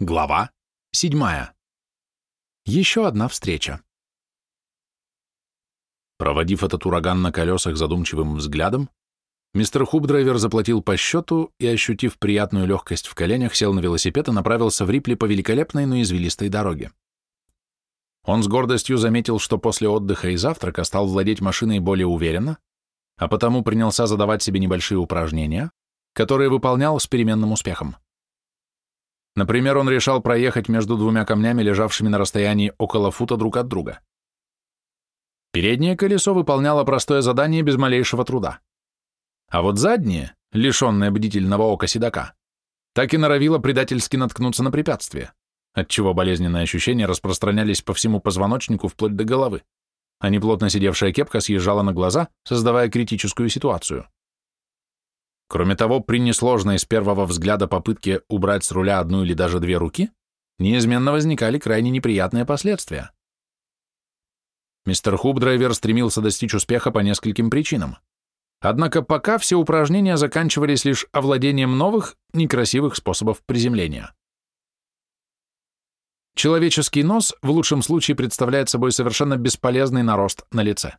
Глава 7. Еще одна встреча. Проводив этот ураган на колесах задумчивым взглядом, мистер Хубдрайвер заплатил по счету и, ощутив приятную легкость в коленях, сел на велосипед и направился в Рипли по великолепной, но извилистой дороге. Он с гордостью заметил, что после отдыха и завтрака стал владеть машиной более уверенно, а потому принялся задавать себе небольшие упражнения, которые выполнял с переменным успехом. Например, он решал проехать между двумя камнями, лежавшими на расстоянии около фута друг от друга. Переднее колесо выполняло простое задание без малейшего труда. А вот заднее, лишенное бдительного ока седока, так и норовило предательски наткнуться на препятствие, отчего болезненные ощущения распространялись по всему позвоночнику вплоть до головы, а неплотно сидевшая кепка съезжала на глаза, создавая критическую ситуацию. Кроме того, при несложной с первого взгляда попытке убрать с руля одну или даже две руки, неизменно возникали крайне неприятные последствия. Мистер Хубдрайвер стремился достичь успеха по нескольким причинам. Однако пока все упражнения заканчивались лишь овладением новых, некрасивых способов приземления. Человеческий нос в лучшем случае представляет собой совершенно бесполезный нарост на лице.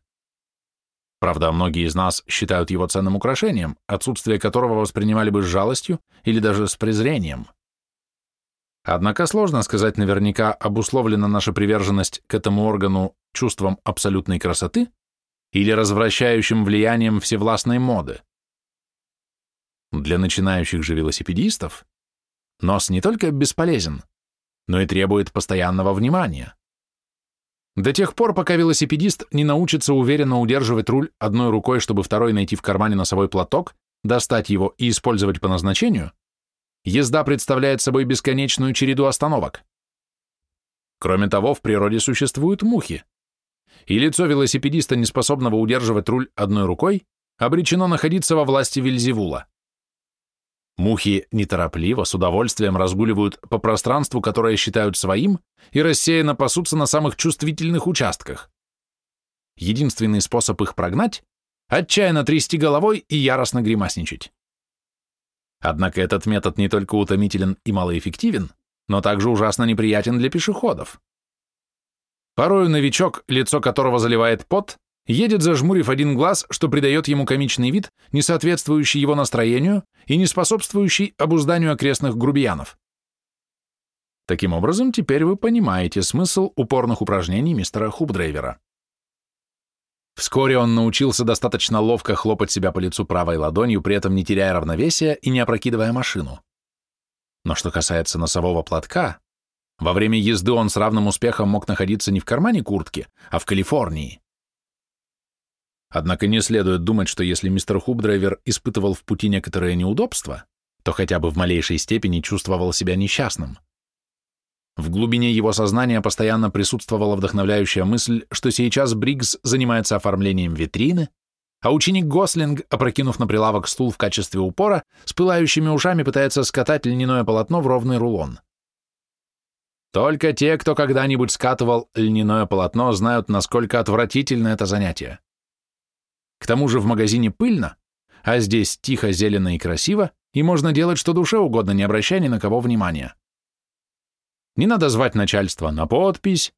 Правда, многие из нас считают его ценным украшением, отсутствие которого воспринимали бы с жалостью или даже с презрением. Однако сложно сказать наверняка, обусловлена наша приверженность к этому органу чувством абсолютной красоты или развращающим влиянием всевластной моды. Для начинающих же велосипедистов нос не только бесполезен, но и требует постоянного внимания. До тех пор, пока велосипедист не научится уверенно удерживать руль одной рукой, чтобы второй найти в кармане носовой платок, достать его и использовать по назначению, езда представляет собой бесконечную череду остановок. Кроме того, в природе существуют мухи, и лицо велосипедиста, не способного удерживать руль одной рукой, обречено находиться во власти Вильзевула. Мухи неторопливо, с удовольствием разгуливают по пространству, которое считают своим, и рассеянно пасутся на самых чувствительных участках. Единственный способ их прогнать – отчаянно трясти головой и яростно гримасничать. Однако этот метод не только утомителен и малоэффективен, но также ужасно неприятен для пешеходов. Порою новичок, лицо которого заливает пот, едет зажмурив один глаз, что придает ему комичный вид, не соответствующий его настроению и не способствующий обузданию окрестных грубиянов. Таким образом, теперь вы понимаете смысл упорных упражнений мистера Хубдрейвера. Вскоре он научился достаточно ловко хлопать себя по лицу правой ладонью, при этом не теряя равновесия и не опрокидывая машину. Но что касается носового платка, во время езды он с равным успехом мог находиться не в кармане куртки, а в Калифорнии. Однако не следует думать, что если мистер Хубдрайвер испытывал в пути некоторые неудобства, то хотя бы в малейшей степени чувствовал себя несчастным. В глубине его сознания постоянно присутствовала вдохновляющая мысль, что сейчас Бриггс занимается оформлением витрины, а ученик Гослинг, опрокинув на прилавок стул в качестве упора, с пылающими ушами пытается скатать льняное полотно в ровный рулон. Только те, кто когда-нибудь скатывал льняное полотно, знают, насколько отвратительно это занятие. К тому же в магазине пыльно, а здесь тихо, зелено и красиво, и можно делать что душе угодно, не обращая ни на кого внимания. Не надо звать начальство на подпись,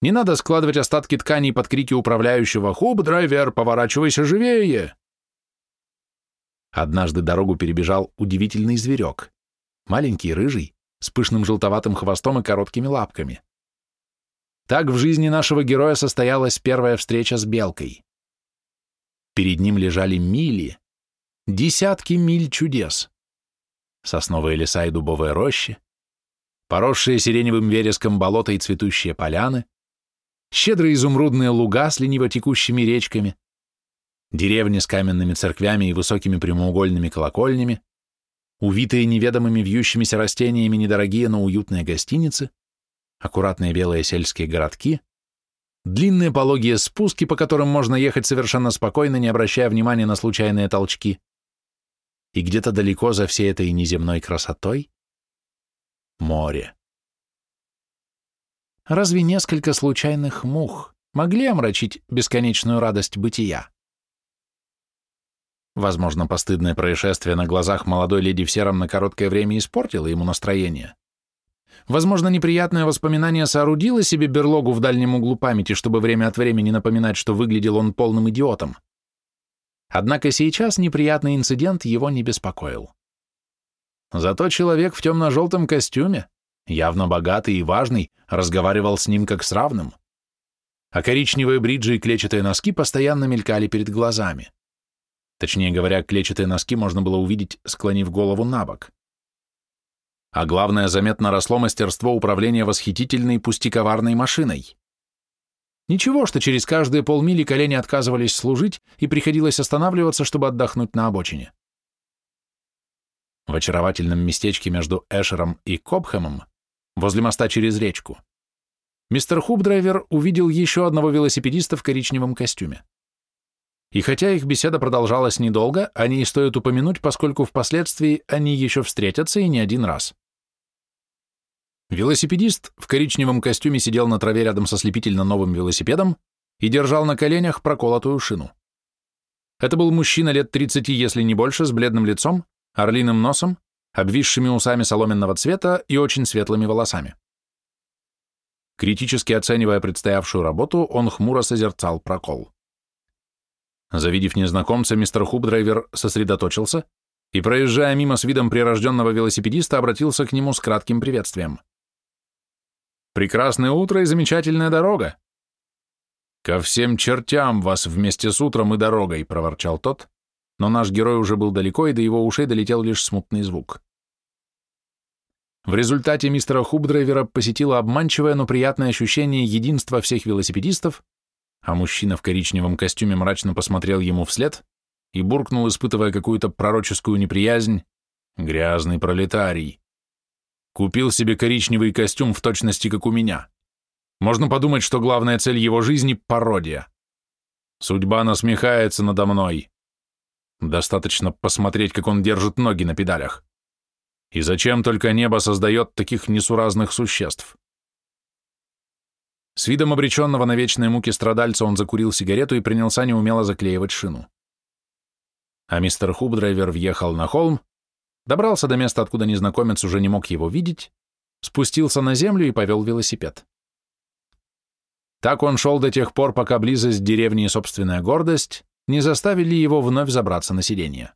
не надо складывать остатки тканей под крики управляющего «Хуб, драйвер, поворачивайся живее!» Однажды дорогу перебежал удивительный зверек, маленький, рыжий, с пышным желтоватым хвостом и короткими лапками. Так в жизни нашего героя состоялась первая встреча с белкой. Перед ним лежали мили, десятки миль чудес. Сосновые леса и дубовые рощи, поросшие сиреневым вереском болота и цветущие поляны, щедрые изумрудные луга с лениво текущими речками, деревни с каменными церквями и высокими прямоугольными колокольнями, увитые неведомыми вьющимися растениями недорогие, но уютные гостиницы, аккуратные белые сельские городки, длинные пологие спуски, по которым можно ехать совершенно спокойно, не обращая внимания на случайные толчки. И где-то далеко за всей этой неземной красотой — море. Разве несколько случайных мух могли омрачить бесконечную радость бытия? Возможно, постыдное происшествие на глазах молодой леди в сером на короткое время испортило ему настроение. Возможно, неприятное воспоминание соорудило себе берлогу в дальнем углу памяти, чтобы время от времени напоминать, что выглядел он полным идиотом. Однако сейчас неприятный инцидент его не беспокоил. Зато человек в темно-желтом костюме, явно богатый и важный, разговаривал с ним как с равным. А коричневые бриджи и клетчатые носки постоянно мелькали перед глазами. Точнее говоря, клетчатые носки можно было увидеть, склонив голову на бок. А главное, заметно росло мастерство управления восхитительной пустиковарной машиной. Ничего, что через каждые полмили колени отказывались служить и приходилось останавливаться, чтобы отдохнуть на обочине. В очаровательном местечке между Эшером и Кобхэмом, возле моста через речку, мистер Хубдрайвер увидел еще одного велосипедиста в коричневом костюме. И хотя их беседа продолжалась недолго, о ней стоит упомянуть, поскольку впоследствии они еще встретятся и не один раз. Велосипедист в коричневом костюме сидел на траве рядом со слепительно новым велосипедом и держал на коленях проколотую шину. Это был мужчина лет 30, если не больше, с бледным лицом, орлиным носом, обвисшими усами соломенного цвета и очень светлыми волосами. Критически оценивая предстоявшую работу, он хмуро созерцал прокол. Завидев незнакомца, мистер Хубдрайвер сосредоточился и, проезжая мимо с видом прирожденного велосипедиста, обратился к нему с кратким приветствием. Прекрасное утро и замечательная дорога. Ко всем чертям вас вместе с утром и дорогой, проворчал тот, но наш герой уже был далеко, и до его ушей долетел лишь смутный звук. В результате мистера Хубдрайвера посетило обманчивое, но приятное ощущение единства всех велосипедистов, а мужчина в коричневом костюме мрачно посмотрел ему вслед и буркнул, испытывая какую-то пророческую неприязнь, «Грязный пролетарий». Купил себе коричневый костюм в точности, как у меня. Можно подумать, что главная цель его жизни — пародия. Судьба насмехается надо мной. Достаточно посмотреть, как он держит ноги на педалях. И зачем только небо создает таких несуразных существ? С видом обреченного на вечные муки страдальца он закурил сигарету и принялся неумело заклеивать шину. А мистер Хубдрайвер въехал на холм, добрался до места, откуда незнакомец уже не мог его видеть, спустился на землю и повел велосипед. Так он шел до тех пор, пока близость деревни и собственная гордость не заставили его вновь забраться на сиденье.